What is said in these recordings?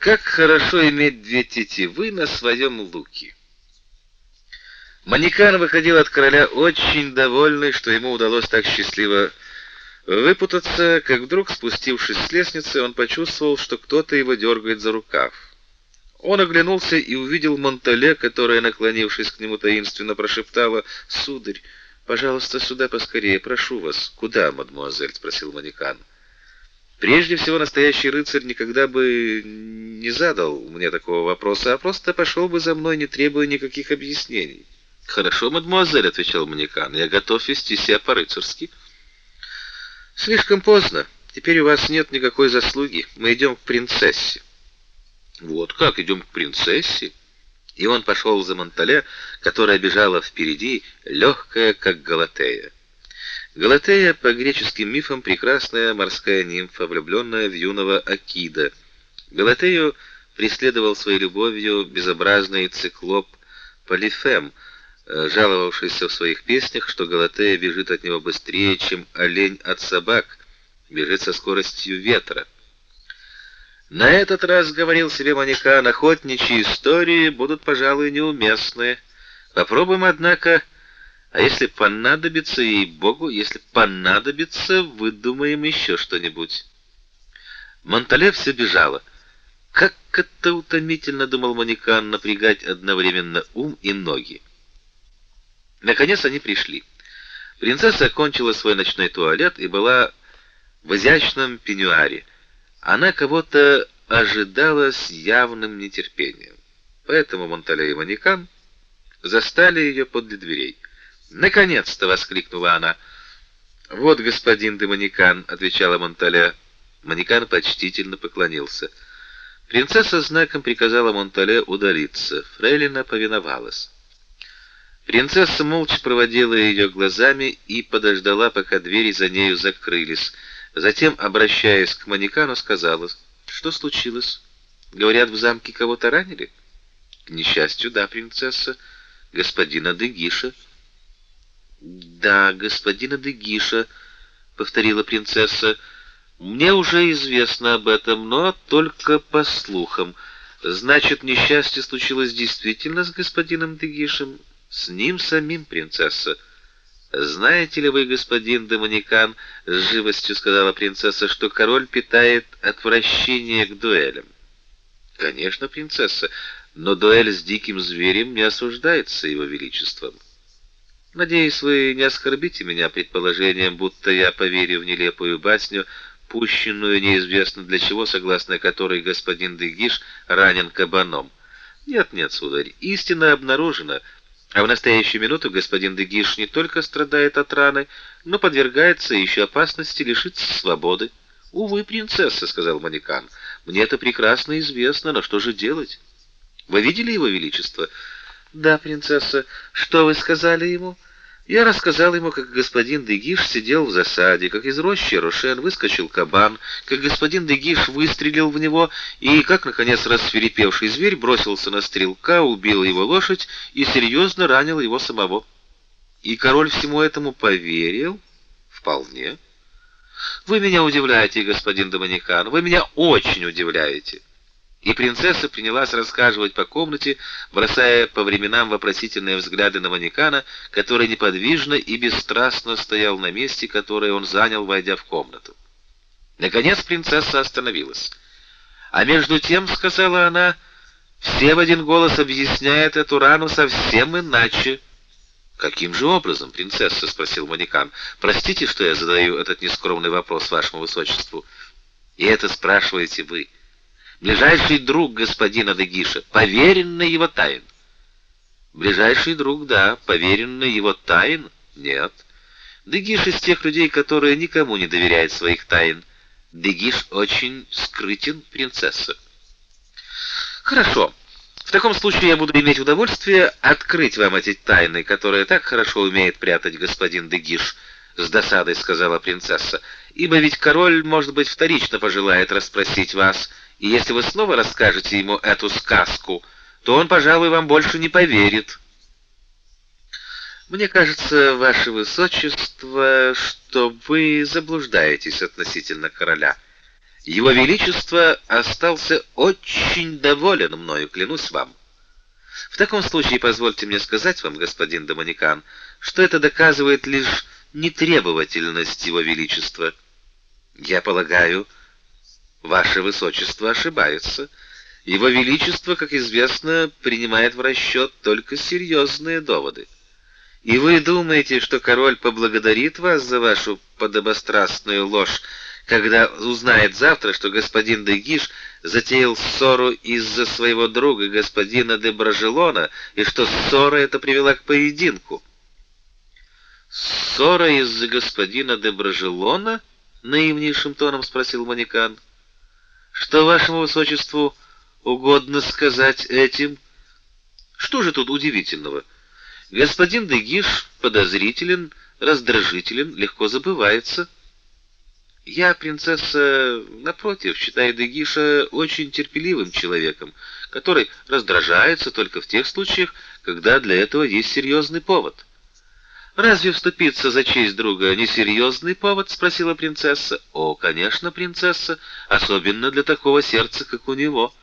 Как хорошо иметь две тетивы на своем луке. Манекан выходил от короля очень довольный, что ему удалось так счастливо выпутаться, как вдруг, спустившись с лестницы, он почувствовал, что кто-то его дергает за рукав. Он оглянулся и увидел Монтале, которая, наклонившись к нему таинственно, прошептала: "Сударь, пожалуйста, сюда поскорее, прошу вас". "Куда, мадемуазель?" спросил Манекан. Прежде всего, настоящий рыцарь никогда бы не задал мне такого вопроса, а просто пошел бы за мной, не требуя никаких объяснений. Хорошо, мадемуазель, отвечал Манекан. Я готов вести себя по-рыцарски. Слишком поздно. Теперь у вас нет никакой заслуги. Мы идем к принцессе. Вот как идем к принцессе? И он пошел за Монтале, которая бежала впереди, легкая, как Галатея. Галатея по греческим мифам прекрасная морская нимфа, влюбленная в юного Акида. Галатею преследовал своей любовью безобразный циклоп Полифем, э, жаловавшийся в своих песнях, что Галатея бежит от него быстрее, чем олень от собак, бежит со скоростью ветра. На этот раз, говорил себе Манекан, охотничьи истории будут, пожалуй, неуместны. Попробуем, однако, а если понадобится ей Богу, если понадобится, выдумаем еще что-нибудь. Монтале все бежала. Как это утомительно, думал Манекан, напрягать одновременно ум и ноги. Наконец они пришли. Принцесса окончила свой ночной туалет и была в изящном пеньюаре. Она кого-то ожидала с явным нетерпением. Поэтому Монтале и Манекан застали ее подле дверей. Наконец-то воскликнула она. Вот господин де Манекан, отвечала Монтале. Манекан почтительно поклонился. Принцесса знаком приказала Монтале удалиться. Фрейлина повиновалась. Принцесса молча проводила ее глазами и подождала, пока двери за нею закрылись. Затем, обращаясь к Манекану, сказала: "Что случилось? Говорят, в замке кого-то ранили?" "К несчастью, да, принцесса, господина Дегиша". Да, господина Дегиша, повторила принцесса. Мне уже известно об этом, но только по слухам. Значит, несчастье случилось действительно с господином Дегишем, с ним самим, принцесса. Знаете ли вы, господин Доминикан, с живостью сказала принцесса, что король питает отвращение к дуэлям? Конечно, принцесса, но дуэль с диким зверем не осуждается его величеством. Надеюсь, вы не оскорбите меня предположением, будто я поверю в нелепую басню, пущенную неизвестно для чего, согласно которой господин Дегиш ранен кабаном. Нет, нет, сударь, истина обнаружена, а в настоящую минуту господин Дегиш не только страдает от раны, но подвергается еще опасности лишиться свободы. Увы, принцесса, сказал Манекан. Мне это прекрасно известно, но что же делать? Вы видели его величество? Да, принцесса. Что вы сказали ему? Я рассказал ему, как господин Дегиш сидел в засаде, как из рощи Рошен выскочил кабан, как господин Дегиш выстрелил в него и как наконец рассвирепевший зверь бросился на стрелка, убил его лошадь и серьезно ранил его самого. И король всему этому поверил? Вполне. Вы меня удивляете, господин Доминикан. Вы меня очень удивляете. И принцесса принялась рассказывать по комнате, бросая по временам вопросительные взгляды на Манекана, который неподвижно и бесстрастно стоял на месте, которое он занял, войдя в комнату. Наконец принцесса остановилась. А между тем, сказала она, все в один голос объясняют эту рану совсем иначе. Каким же образом, принцесса, спросил Манекан. Простите, что я задаю этот нескромный вопрос вашему высочеству. И это спрашиваете вы ближайший друг господина Дегиша, поверенный его тайн. Ближайший друг, да, поверенный его тайн? Нет. Дегиш из тех людей, которые никому не доверяют своих тайн. Дегиш очень скрытен, принцесса. Хорошо. В таком случае я буду иметь удовольствие открыть вам эти тайны, которые так хорошо умеет прятать господин Дегиш, с досадой сказала принцесса. Ибо ведь король, может быть, вторично пожелает расспросить вас и если вы снова расскажете ему эту сказку, то он, пожалуй, вам больше не поверит. Мне кажется, ваше высочество, что вы заблуждаетесь относительно короля. Его Величество остался очень доволен мною, клянусь вам. В таком случае позвольте мне сказать вам, господин Доминикан, что это доказывает лишь нетребовательность Его Величества. Я полагаю, Ваше Высочество ошибается. Его Величество, как известно, принимает в расчет только серьезные доводы. И вы думаете, что король поблагодарит вас за вашу подобострастную ложь, когда узнает завтра, что господин Дегиш затеял ссору из-за своего друга господина де Бражелона, и что ссора эта привела к поединку. Ссора из-за господина де Бражелона? наивнейшим тоном спросил Манекан. Что вашему высочеству угодно сказать этим? Что же тут удивительного? Господин Дегиш подозрителен, раздражителен, легко забывается. Я, принцесса, напротив, считаю Дегиша очень терпеливым человеком, который раздражается только в тех случаях, когда для этого есть серьезный повод. Разве вступиться за честь друга не серьезный повод, спросила принцесса. О, конечно, принцесса, особенно для такого сердца, как у него.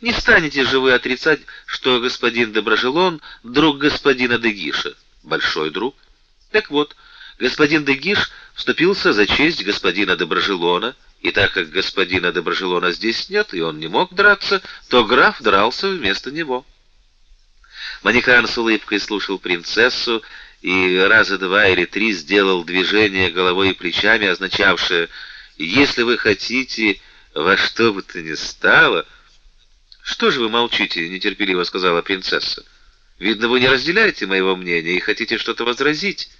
Не станете же вы отрицать, что господин Доброжелон друг господина Дегиша, большой друг. Так вот, господин Дегиш вступился за честь господина Доброжелона, и так как господина Доброжелона здесь нет, и он не мог драться, то граф дрался вместо него. Манекан с улыбкой слушал принцессу и раза два или три сделал движение головой и плечами, означавшее «если вы хотите во что бы то ни стало...» «Что же вы молчите?» — нетерпеливо сказала принцесса. «Видно, вы не разделяете моего мнения и хотите что-то возразить».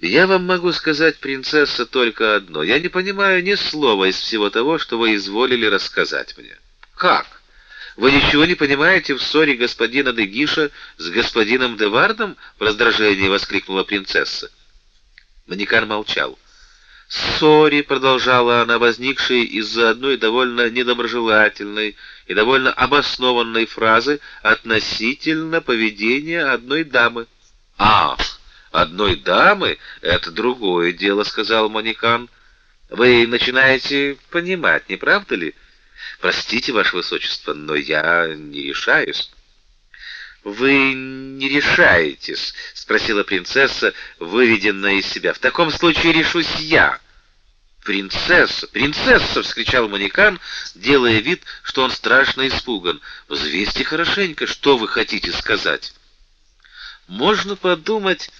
Я вам могу сказать, принцесса, только одно. Я не понимаю ни слова из всего того, что вы изволили рассказать мне. Как? Вы ничего не понимаете в ссоре господина Дегиша с господином Девардом? в раздражении воскликнула принцесса. Манекан молчал. Ссоре, продолжала она, возникшей из-за одной довольно недоброжелательной и довольно обоснованной фразы относительно поведения одной дамы. Ах, одной дамы это другое дело, сказал Манекан. Вы начинаете понимать, не правда ли? Простите, ваше высочество, но я не решаюсь. Вы не решаетесь, спросила принцесса, выведенная из себя. В таком случае решусь я. Принцесса, принцесса, вскричал Манекан, делая вид, что он страшно испуган. Взвесьте хорошенько, что вы хотите сказать. Можно подумать,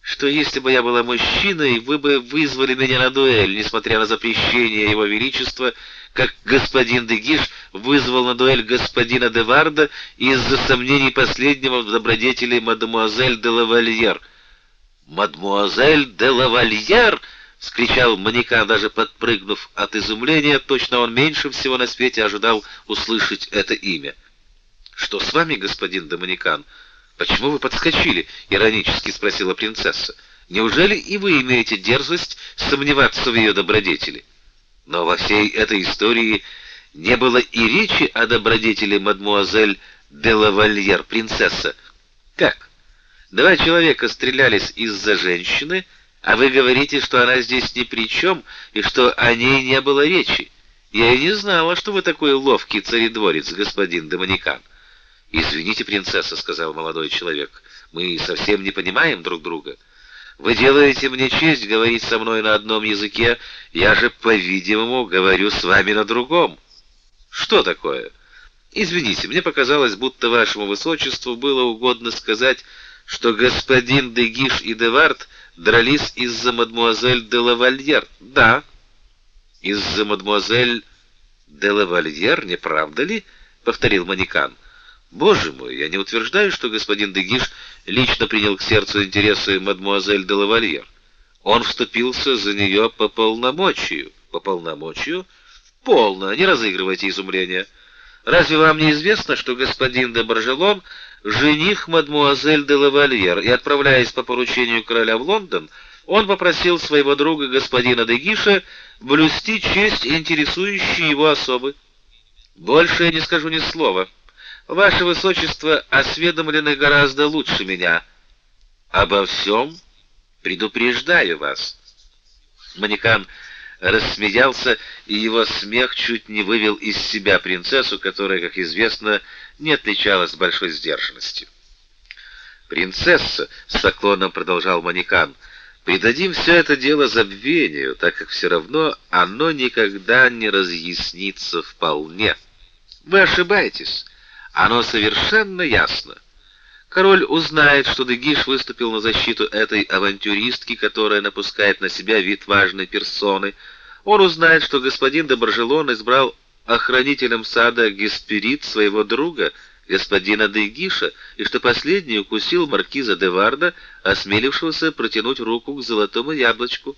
что если бы я была мужчиной, вы бы вызвали меня на дуэль, несмотря на запрещение его величества, как господин Дегиш вызвал на дуэль господина Деварда из-за сомнений последнего в добродетели мадемуазель де Лавальер. Мадемуазель де Лавальер, вскричал Маника, даже подпрыгнув от изумления, точно он меньше всего на свете ожидал услышать это имя. Что с вами, господин Доминикан? Почему вы подскочили? иронически спросила принцесса. Неужели и вы имеете дерзость сомневаться в ее добродетели? Но во всей этой истории не было и речи о добродетели мадмуазель де лавальер, принцесса. Как? Два человека стрелялись из-за женщины, а вы говорите, что она здесь ни при чем и что о ней не было речи. Я и не знала, что вы такой ловкий царедворец, господин Доминикан. Извините, принцесса, сказал молодой человек. Мы совсем не понимаем друг друга. Вы делаете мне честь говорить со мной на одном языке, я же, по-видимому, говорю с вами на другом. Что такое? Извините, мне показалось, будто вашему высочеству было угодно сказать, что господин де Гиш и де Вард дрались из-за мадмуазель де Лавальер. Да. Из-за мадмуазель де Лавальер, не правда ли? повторил Манекан. Боже мой, я не утверждаю, что господин Дегиш лично принял к сердцу интересы мадмуазель де лавальер. Он вступился за нее по полномочию. По полномочию? Полно, не разыгрывайте изумления. Разве вам не известно, что господин де Баржелон жених мадмуазель де лавальер, и отправляясь по поручению короля в Лондон, он попросил своего друга господина Дегиша блюсти честь интересующей его особы. Больше я не скажу ни слова. Ваше высочество осведомлены гораздо лучше меня. Обо всем предупреждаю вас. Манекан рассмеялся, и его смех чуть не вывел из себя принцессу, которая, как известно, не отличалась большой сдержанностью. «Принцесса», — с поклоном продолжал Манекан, — «придадим все это дело забвению, так как все равно оно никогда не разъяснится вполне». «Вы ошибаетесь. Оно совершенно ясно». Король узнает, что Дегиш выступил на защиту этой авантюристки, которая напускает на себя вид важной персоны. Он узнает, что господин Доброжелон избрал охранителем сада Гесперид своего друга, господина Дегиша, и что последний укусил маркиза де Варда, осмелившегося протянуть руку к золотому яблочку.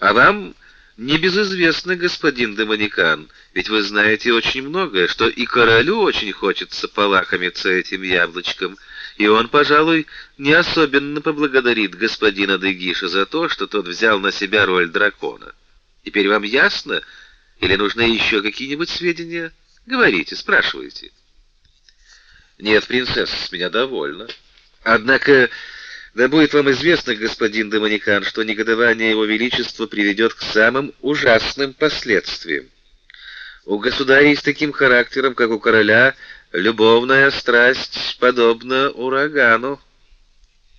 А вам небезызвестно, господин Демоникан, ведь вы знаете очень многое, что и королю очень хочется полакомиться этим яблочком, и он, пожалуй, не особенно поблагодарит господина Дегиша за то, что тот взял на себя роль дракона. Теперь вам ясно, или нужны еще какие-нибудь сведения? Говорите, спрашивайте. Нет, принцесса, с меня довольно. Однако да будет вам известно, господин Доминикан, что негодование его величества приведет к самым ужасным последствиям. У государей с таким характером, как у короля, любовная страсть подобна урагану,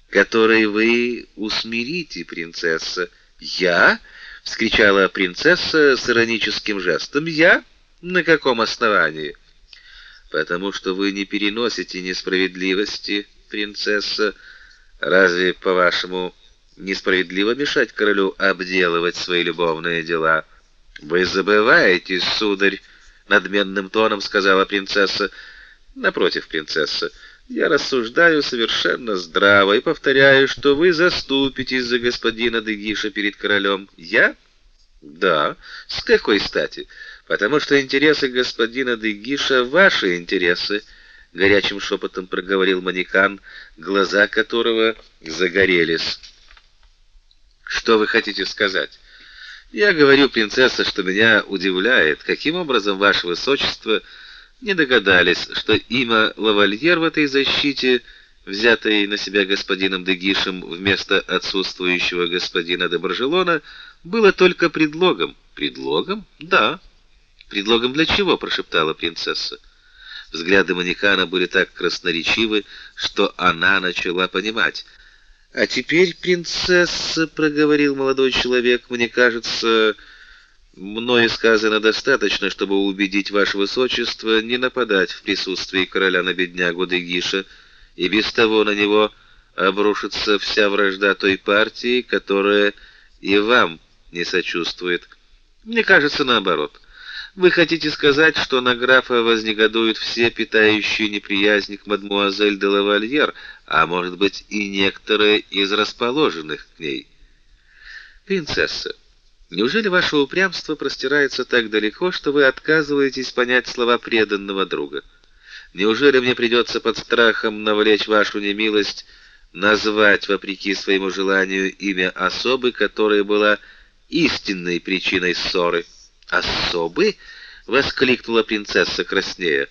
который вы усмирите, принцесса. Я? вскричала принцесса с ироническим жестом. Я? На каком основании? Потому что вы не переносите несправедливости, принцесса. Разве, по-вашему, несправедливо мешать королю обделывать свои любовные дела? Вы забываете, сударь, надменным тоном сказала принцесса. Напротив, принцесса, я рассуждаю совершенно здраво и повторяю, что вы заступитесь за господина Дегиша перед королем. Я? Да. С какой стати? Потому что интересы господина Дегиша ваши интересы горячим шепотом проговорил манекан, глаза которого загорелись. Что вы хотите сказать? Я говорю, принцесса, что меня удивляет, каким образом ваше высочество не догадались, что имя лавальер в этой защите, взятой на себя господином Дегишем вместо отсутствующего господина де Баржелона, было только предлогом. Предлогом? Да. Предлогом для чего, прошептала принцесса. Взгляды манекана были так красноречивы, что она начала понимать. «А теперь, принцесса», — проговорил молодой человек, — «мне кажется, мною сказано достаточно, чтобы убедить ваше высочество не нападать в присутствии короля на беднягу Дегиша, и без того на него обрушится вся вражда той партии, которая и вам не сочувствует. Мне кажется, наоборот». Вы хотите сказать, что на графа вознегодуют все питающие неприязнь к мадмуазель де лавальер, а может быть и некоторые из расположенных к ней? Принцесса, неужели ваше упрямство простирается так далеко, что вы отказываетесь понять слова преданного друга? Неужели мне придется под страхом навлечь вашу немилость назвать вопреки своему желанию имя особы, которая была истинной причиной ссоры? Особый?» — воскликнула принцесса краснея.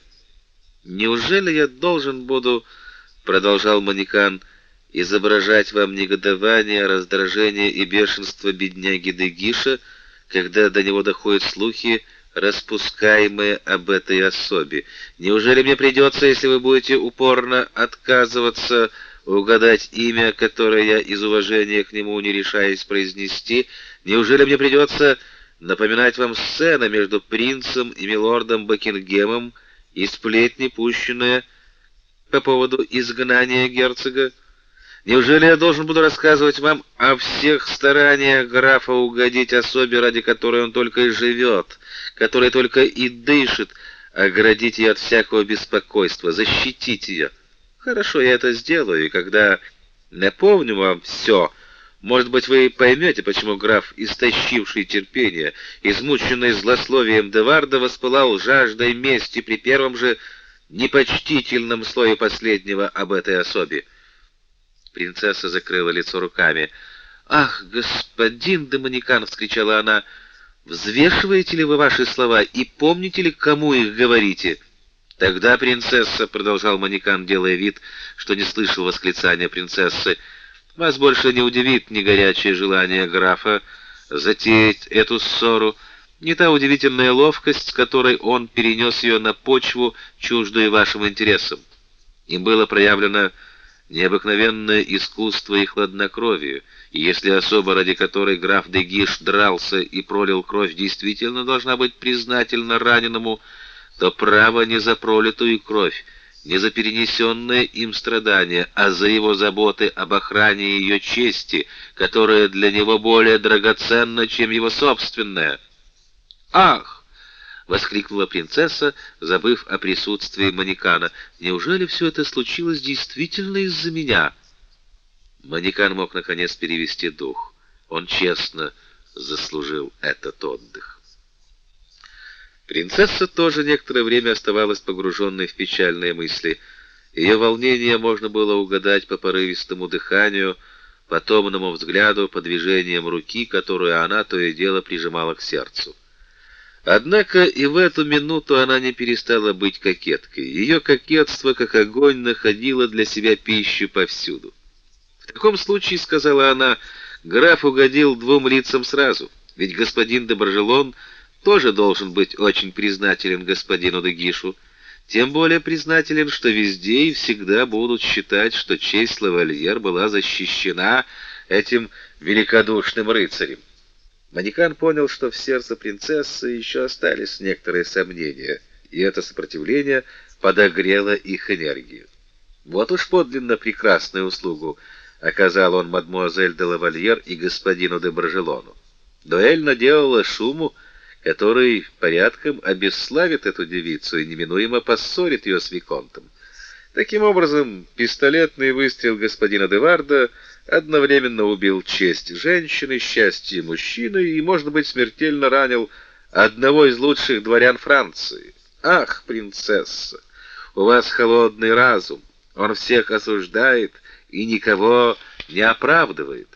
«Неужели я должен буду, — продолжал манекан, — изображать вам негодование, раздражение и бешенство бедняги Дегиша, когда до него доходят слухи, распускаемые об этой особе? Неужели мне придется, если вы будете упорно отказываться угадать имя, которое я из уважения к нему не решаюсь произнести, неужели мне придется напоминать вам сцена между принцем и милордом Бакингемом и сплетни, пущенные по поводу изгнания герцога? Неужели я должен буду рассказывать вам о всех стараниях графа угодить особе, ради которой он только и живет, которая только и дышит, оградить ее от всякого беспокойства, защитить ее? Хорошо, я это сделаю, и когда напомню вам все, может быть, вы поймете, почему граф, истощивший терпение, измученный злословием Деварда, воспылал жаждой мести при первом же непочтительном слое последнего об этой особе. Принцесса закрыла лицо руками. «Ах, господин Доминикан!» — вскричала она. «Взвешиваете ли вы ваши слова и помните ли, кому их говорите?» «Тогда, принцесса», — продолжал Манекан, делая вид, что не слышал восклицания принцессы, — вас больше не удивит ни горячее желание графа затеять эту ссору, не та удивительная ловкость, с которой он перенес ее на почву, чуждую вашим интересам. Им было проявлено необыкновенное искусство и хладнокровие, и если особа, ради которой граф де Гиш дрался и пролил кровь, действительно должна быть признательна раненому, то право не за пролитую кровь, не за перенесенное им страдания, а за его заботы об охране ее чести, которая для него более драгоценна, чем его собственная. «Ах!» — воскликнула принцесса, забыв о присутствии Манекана. «Неужели все это случилось действительно из-за меня?» Манекан мог, наконец, перевести дух. Он честно заслужил этот отдых. Принцесса тоже некоторое время оставалась погруженной в печальные мысли. Ее волнение можно было угадать по порывистому дыханию, по томному взгляду, по движениям руки, которую она то и дело прижимала к сердцу. Однако и в эту минуту она не перестала быть кокеткой. Ее кокетство, как огонь, находило для себя пищу повсюду. В таком случае, сказала она, граф угодил двум лицам сразу, ведь господин де Баржелон тоже должен быть очень признателен господину Дегишу, тем более признателен, что везде и всегда будут считать, что честь лавальер была защищена этим великодушным рыцарем. Манекан понял, что в сердце принцессы еще остались некоторые сомнения, и это сопротивление подогрело их энергию. Вот уж подлинно прекрасную услугу оказал он мадмуазель де лавальер и господину де Баржелону. Дуэль наделала шуму, который порядком обесславит эту девицу и неминуемо поссорит ее с виконтом. Таким образом, пистолетный выстрел господина Деварда одновременно убил честь женщины, счастье мужчины и, может быть, смертельно ранил одного из лучших дворян Франции. Ах, принцесса, у вас холодный разум. Он всех осуждает и никого не оправдывает.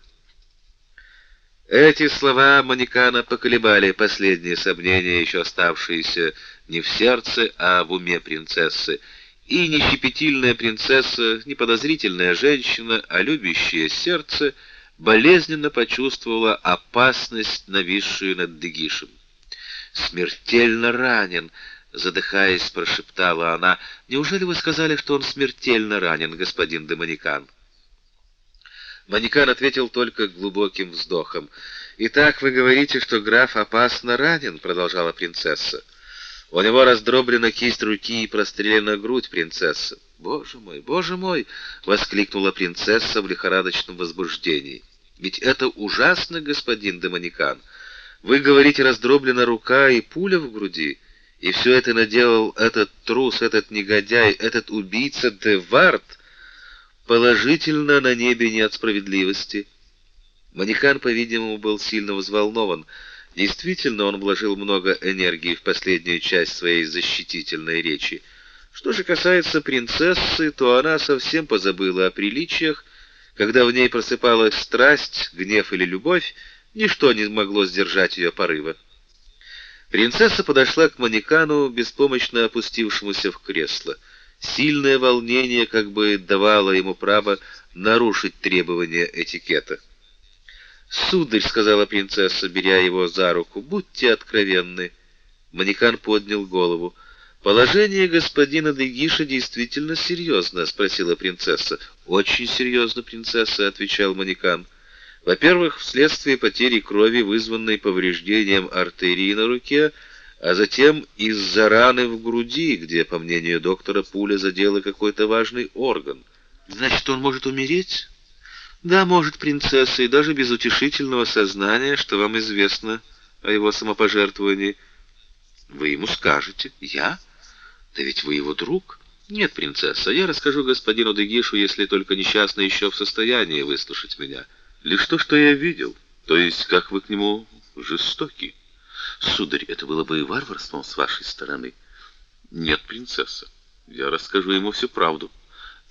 Эти слова Манекана поколебали последние сомнения, еще оставшиеся не в сердце, а в уме принцессы. И не щепетильная принцесса, не подозрительная женщина, а любящее сердце болезненно почувствовала опасность, нависшую над Дегишем. «Смертельно ранен!» — задыхаясь, прошептала она. «Неужели вы сказали, что он смертельно ранен, господин Доминикан?» Манекан ответил только глубоким вздохом. «Итак, вы говорите, что граф опасно ранен?» — продолжала принцесса. У него раздроблена кисть руки и прострелена грудь принцессы. «Боже мой, боже мой!» — воскликнула принцесса в лихорадочном возбуждении. «Ведь это ужасно, господин Демоникан. Вы говорите, раздроблена рука и пуля в груди, и все это наделал этот трус, этот негодяй, этот убийца Девард. Положительно на небе нет справедливости». Манекан, по-видимому, был сильно взволнован. Действительно, он вложил много энергии в последнюю часть своей защитительной речи. Что же касается принцессы, то она совсем позабыла о приличиях. Когда в ней просыпалась страсть, гнев или любовь, ничто не могло сдержать ее порыва. Принцесса подошла к манекану, беспомощно опустившемуся в кресло. Сильное волнение как бы давало ему право нарушить требования этикета. «Сударь», — сказала принцесса, беря его за руку, — «будьте откровенны». Манекан поднял голову. «Положение господина Дегиша действительно серьезно?» — спросила принцесса. «Очень серьезно, принцесса», — отвечал Манекан. «Во-первых, вследствие потери крови, вызванной повреждением артерии на руке, а затем из-за раны в груди, где, по мнению доктора, пуля задела какой-то важный орган». «Значит, он может умереть?» Да, может, принцесса, и даже без утешительного сознания, что вам известно о его самопожертвовании. Вы ему скажете. Я? Да ведь вы его друг. Нет, принцесса, я расскажу господину Дегишу, если только несчастный еще в состоянии выслушать меня. Лишь то, что я видел, то есть как вы к нему жестоки. Сударь, это было бы и варварством с вашей стороны. Нет, принцесса, я расскажу ему всю правду.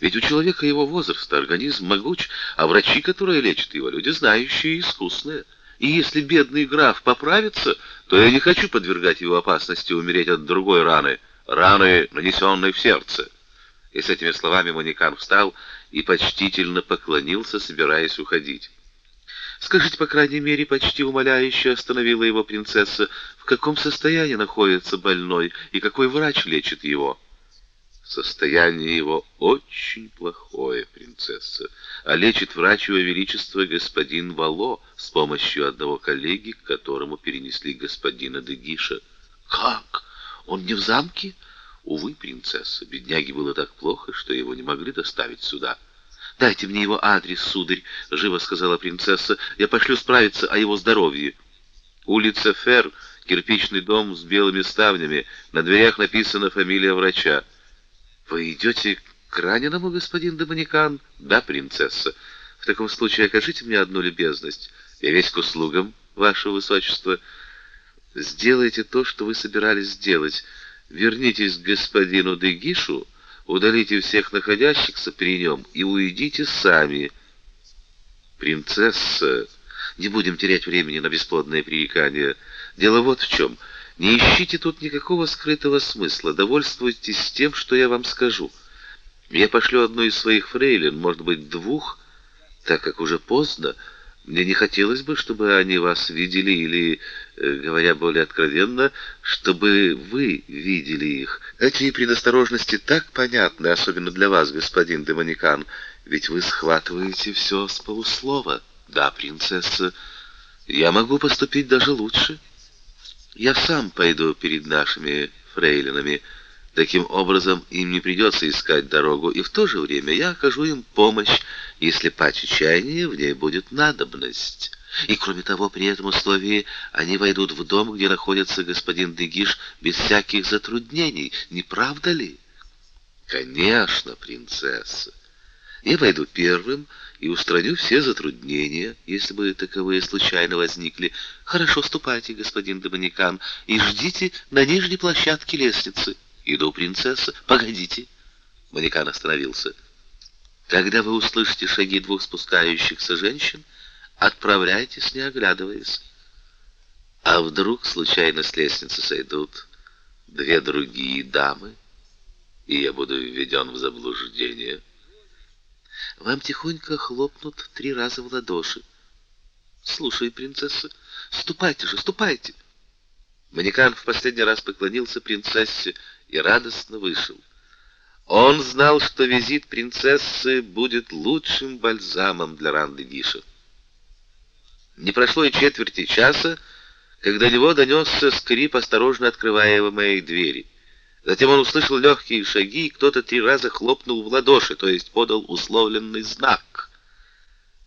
Ведь у человека его возраста организм могуч, а врачи, которые лечат его, люди знающие и искусные. И если бедный граф поправится, то я не хочу подвергать его опасности умереть от другой раны, раны, нанесенной в сердце. И с этими словами Манекан встал и почтительно поклонился, собираясь уходить. Скажите, по крайней мере, почти умоляюще остановила его принцесса, в каком состоянии находится больной и какой врач лечит его? Состояние его очень плохое, принцесса, а лечит врач его величества господин Вало с помощью одного коллеги, к которому перенесли господина Дегиша. Как? Он не в замке? Увы, принцесса, бедняге было так плохо, что его не могли доставить сюда. Дайте мне его адрес, сударь, живо сказала принцесса. Я пошлю справиться о его здоровье. Улица Фер, кирпичный дом с белыми ставнями, на дверях написана фамилия врача. Вы идете к раненому, господин Доминикан? Да, принцесса. В таком случае окажите мне одну любезность. Я весь к услугам, ваше высочество. Сделайте то, что вы собирались сделать. Вернитесь к господину Дегишу, удалите всех находящихся при нем и уйдите сами. Принцесса, не будем терять времени на бесплодные пререкания. Дело вот в чем. Не ищите тут никакого скрытого смысла, довольствуйтесь тем, что я вам скажу. Я пошлю одну из своих фрейлин, может быть, двух, так как уже поздно. Мне не хотелось бы, чтобы они вас видели или, говоря более откровенно, чтобы вы видели их. Эти предосторожности так понятны, особенно для вас, господин Демоникан, ведь вы схватываете все с полуслова. Да, принцесса, я могу поступить даже лучше. Я сам пойду перед нашими фрейлинами. Таким образом, им не придется искать дорогу, и в то же время я окажу им помощь, если по чаяния в ней будет надобность. И кроме того, при этом условии они войдут в дом, где находится господин Дегиш, без всяких затруднений, не правда ли? Конечно, принцесса. Я войду первым и устраню все затруднения, если бы таковые случайно возникли. Хорошо, ступайте, господин Доминикан, и ждите на нижней площадке лестницы. Иду, принцесса. Погодите. Манекан остановился. Когда вы услышите шаги двух спускающихся женщин, отправляйтесь, не оглядываясь. А вдруг случайно с лестницы сойдут две другие дамы, и я буду введен в заблуждение. Вам тихонько хлопнут три раза в ладоши. Слушай, принцесса, ступайте же, ступайте. Манекан в последний раз поклонился принцессе и радостно вышел. Он знал, что визит принцессы будет лучшим бальзамом для Ранды Гиша. Не прошло и четверти часа, когда до него донесся скрип осторожно открываемой двери. Затем он услышал легкие шаги, и кто-то три раза хлопнул в ладоши, то есть подал условленный знак.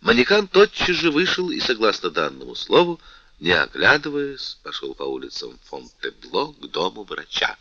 Манекан тотчас же вышел и, согласно данному слову, не оглядываясь, пошел по улицам Фонтебло к дому врача.